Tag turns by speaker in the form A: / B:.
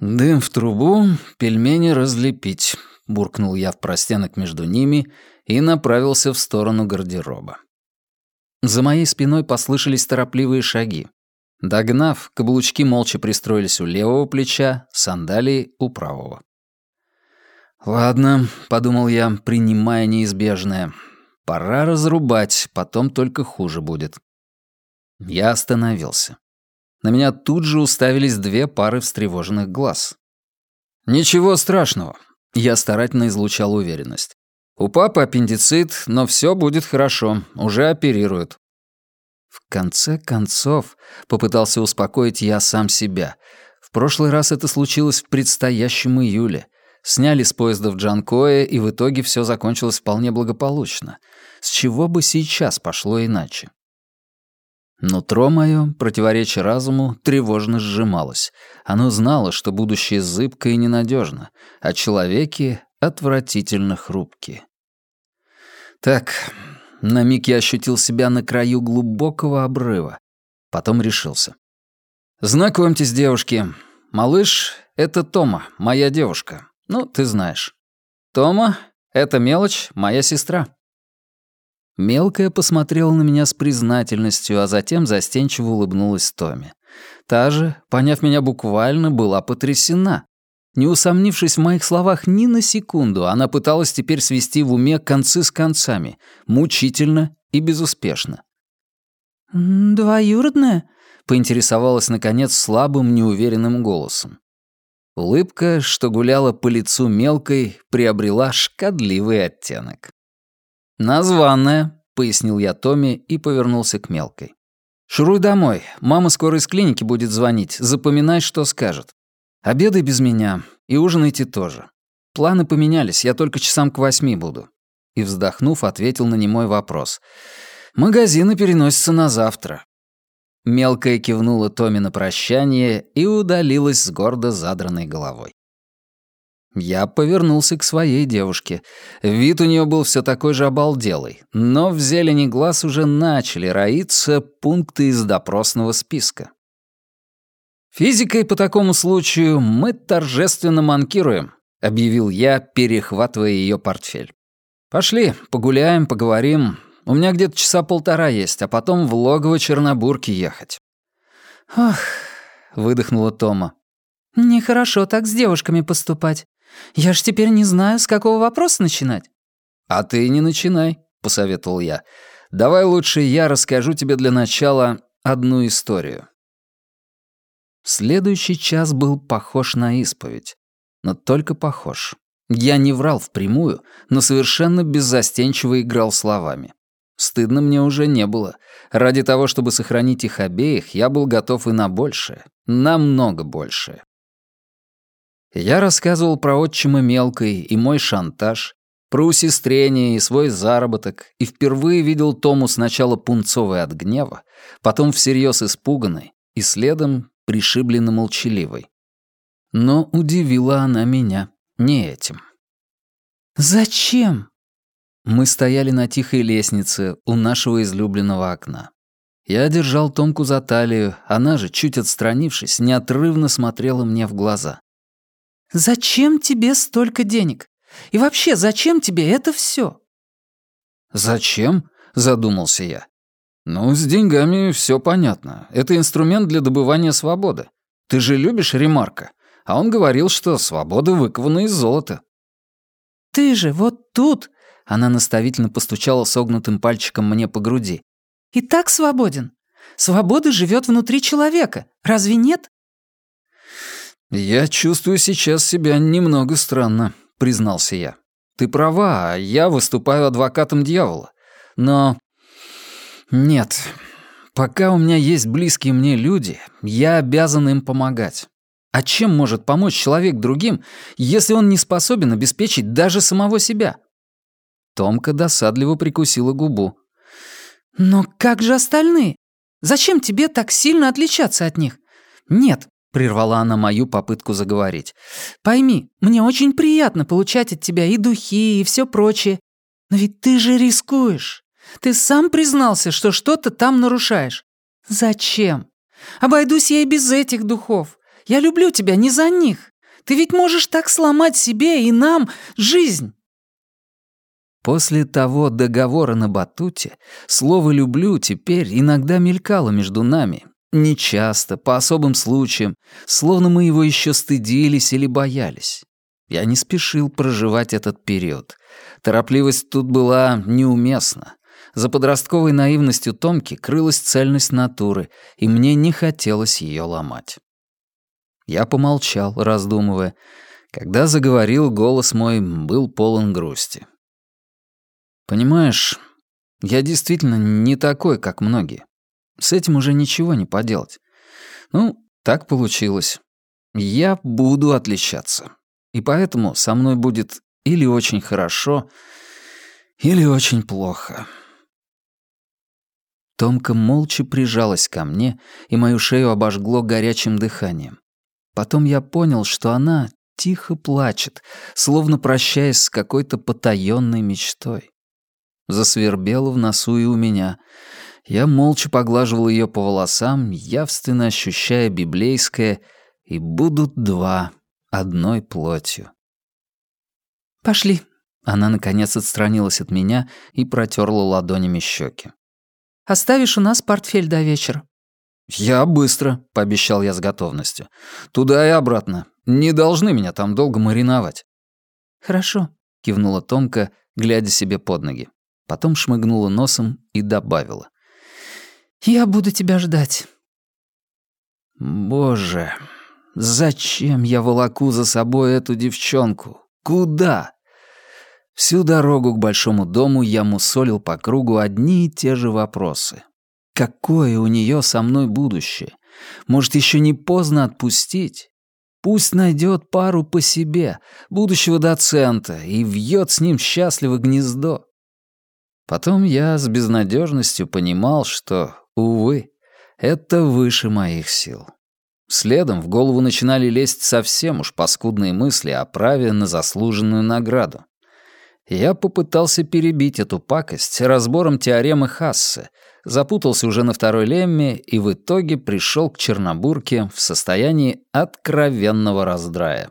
A: «Дым в трубу, пельмени разлепить», — буркнул я в простенок между ними и направился в сторону гардероба. За моей спиной послышались торопливые шаги. Догнав, каблучки молча пристроились у левого плеча, сандалии — у правого. «Ладно», — подумал я, принимая неизбежное. «Пора разрубать, потом только хуже будет». Я остановился. На меня тут же уставились две пары встревоженных глаз. «Ничего страшного», — я старательно излучал уверенность. «У папы аппендицит, но все будет хорошо, уже оперируют». В конце концов, попытался успокоить я сам себя. В прошлый раз это случилось в предстоящем июле. Сняли с поезда в Джанкое, и в итоге все закончилось вполне благополучно. С чего бы сейчас пошло иначе? Нутро мое, противоречие разуму, тревожно сжималось. Оно знало, что будущее зыбко и ненадежно, а человеки отвратительно хрупкие. Так, на миг я ощутил себя на краю глубокого обрыва. Потом решился. «Знакомьтесь, девушки. Малыш — это Тома, моя девушка. Ну, ты знаешь. Тома — это мелочь, моя сестра». Мелкая посмотрела на меня с признательностью, а затем застенчиво улыбнулась Томе. Та же, поняв меня буквально, была потрясена. Не усомнившись в моих словах ни на секунду, она пыталась теперь свести в уме концы с концами, мучительно и безуспешно.
B: «Двоюродная?»
A: — поинтересовалась, наконец, слабым, неуверенным голосом. Улыбка, что гуляла по лицу мелкой, приобрела шкодливый оттенок. «Названная», — пояснил я Томе и повернулся к мелкой. «Шуруй домой. Мама скоро из клиники будет звонить. Запоминай, что скажет. Обедай без меня и ужинайте тоже. Планы поменялись, я только часам к восьми буду». И, вздохнув, ответил на немой вопрос. «Магазины переносятся на завтра». Мелкая кивнула Томе на прощание и удалилась с гордо задранной головой. Я повернулся к своей девушке. Вид у нее был все такой же обалделый, но в зелени глаз уже начали роиться пункты из допросного списка. «Физикой по такому случаю мы торжественно манкируем», — объявил я, перехватывая ее портфель. «Пошли, погуляем, поговорим. У меня где-то часа полтора есть, а потом в логово Чернобурки ехать».
B: «Ох», —
A: выдохнула Тома.
B: «Нехорошо так с девушками поступать. Я ж теперь не знаю, с какого вопроса начинать».
A: «А ты не начинай», — посоветовал я. «Давай лучше я расскажу тебе для начала одну историю». Следующий час был похож на исповедь. Но только похож. Я не врал впрямую, но совершенно беззастенчиво играл словами. Стыдно мне уже не было. Ради того, чтобы сохранить их обеих, я был готов и на большее. Намного большее. Я рассказывал про отчима мелкой и мой шантаж, про усестрение и свой заработок, и впервые видел Тому сначала пунцовой от гнева, потом всерьез испуганной, и следом пришибленно молчаливой. Но удивила она меня не этим.
B: «Зачем?»
A: Мы стояли на тихой лестнице у нашего излюбленного окна. Я держал Томку за талию, она же, чуть отстранившись, неотрывно смотрела мне в глаза.
B: «Зачем тебе столько денег? И вообще, зачем тебе это все?
A: «Зачем?» — задумался я. «Ну, с деньгами все понятно. Это инструмент для добывания свободы. Ты же любишь ремарка. А он говорил, что свобода выкована из золота».
B: «Ты же вот тут...» — она наставительно постучала согнутым пальчиком мне по груди. «И так свободен. Свобода живет внутри человека. Разве нет?»
A: «Я чувствую сейчас себя немного странно», — признался я. «Ты права, я выступаю адвокатом дьявола. Но... Нет, пока у меня есть близкие мне люди, я обязан им помогать. А чем может помочь человек другим, если он не способен обеспечить даже самого себя?» Томка досадливо прикусила губу.
B: «Но как же остальные? Зачем тебе так сильно отличаться от них? Нет, — прервала она мою попытку заговорить. «Пойми, мне очень приятно получать от тебя и духи, и все прочее. Но ведь ты же рискуешь. Ты сам признался, что что-то там нарушаешь. Зачем? Обойдусь я и без этих духов. Я люблю тебя не за них. Ты ведь можешь так сломать себе и нам жизнь.
A: После того договора на батуте слово «люблю» теперь иногда мелькало между нами. Нечасто, по особым случаям, словно мы его еще стыдились или боялись. Я не спешил проживать этот период. Торопливость тут была неуместна. За подростковой наивностью Томки крылась цельность натуры, и мне не хотелось ее ломать. Я помолчал, раздумывая. Когда заговорил, голос мой был полон грусти. «Понимаешь, я действительно не такой, как многие. С этим уже ничего не поделать. Ну, так получилось. Я буду отличаться. И поэтому со мной будет или очень хорошо, или очень плохо». Томка молча прижалась ко мне, и мою шею обожгло горячим дыханием. Потом я понял, что она тихо плачет, словно прощаясь с какой-то потаённой мечтой. Засвербело в носу и у меня. Я молча поглаживал её по волосам, явственно ощущая библейское «и будут два одной плотью».
B: «Пошли».
A: Она, наконец, отстранилась от меня и протерла ладонями щеки.
B: «Оставишь у нас портфель до вечера.
A: «Я быстро», — пообещал я с готовностью. «Туда и обратно. Не должны меня там долго мариновать».
B: «Хорошо», — кивнула Томка, глядя себе под ноги. Потом шмыгнула носом и добавила. «Я буду тебя ждать».
A: «Боже, зачем я волоку за собой эту девчонку? Куда?» Всю дорогу к большому дому я мусолил по кругу одни и те же вопросы. Какое у нее со мной будущее? Может, еще не поздно отпустить? Пусть найдет пару по себе, будущего доцента, и вьет с ним счастливо гнездо. Потом я с безнадежностью понимал, что, увы, это выше моих сил. Следом в голову начинали лезть совсем уж паскудные мысли о праве на заслуженную награду. Я попытался перебить эту пакость разбором теоремы Хассе — запутался уже на второй лемме и в итоге пришел к Чернобурке в состоянии откровенного раздрая.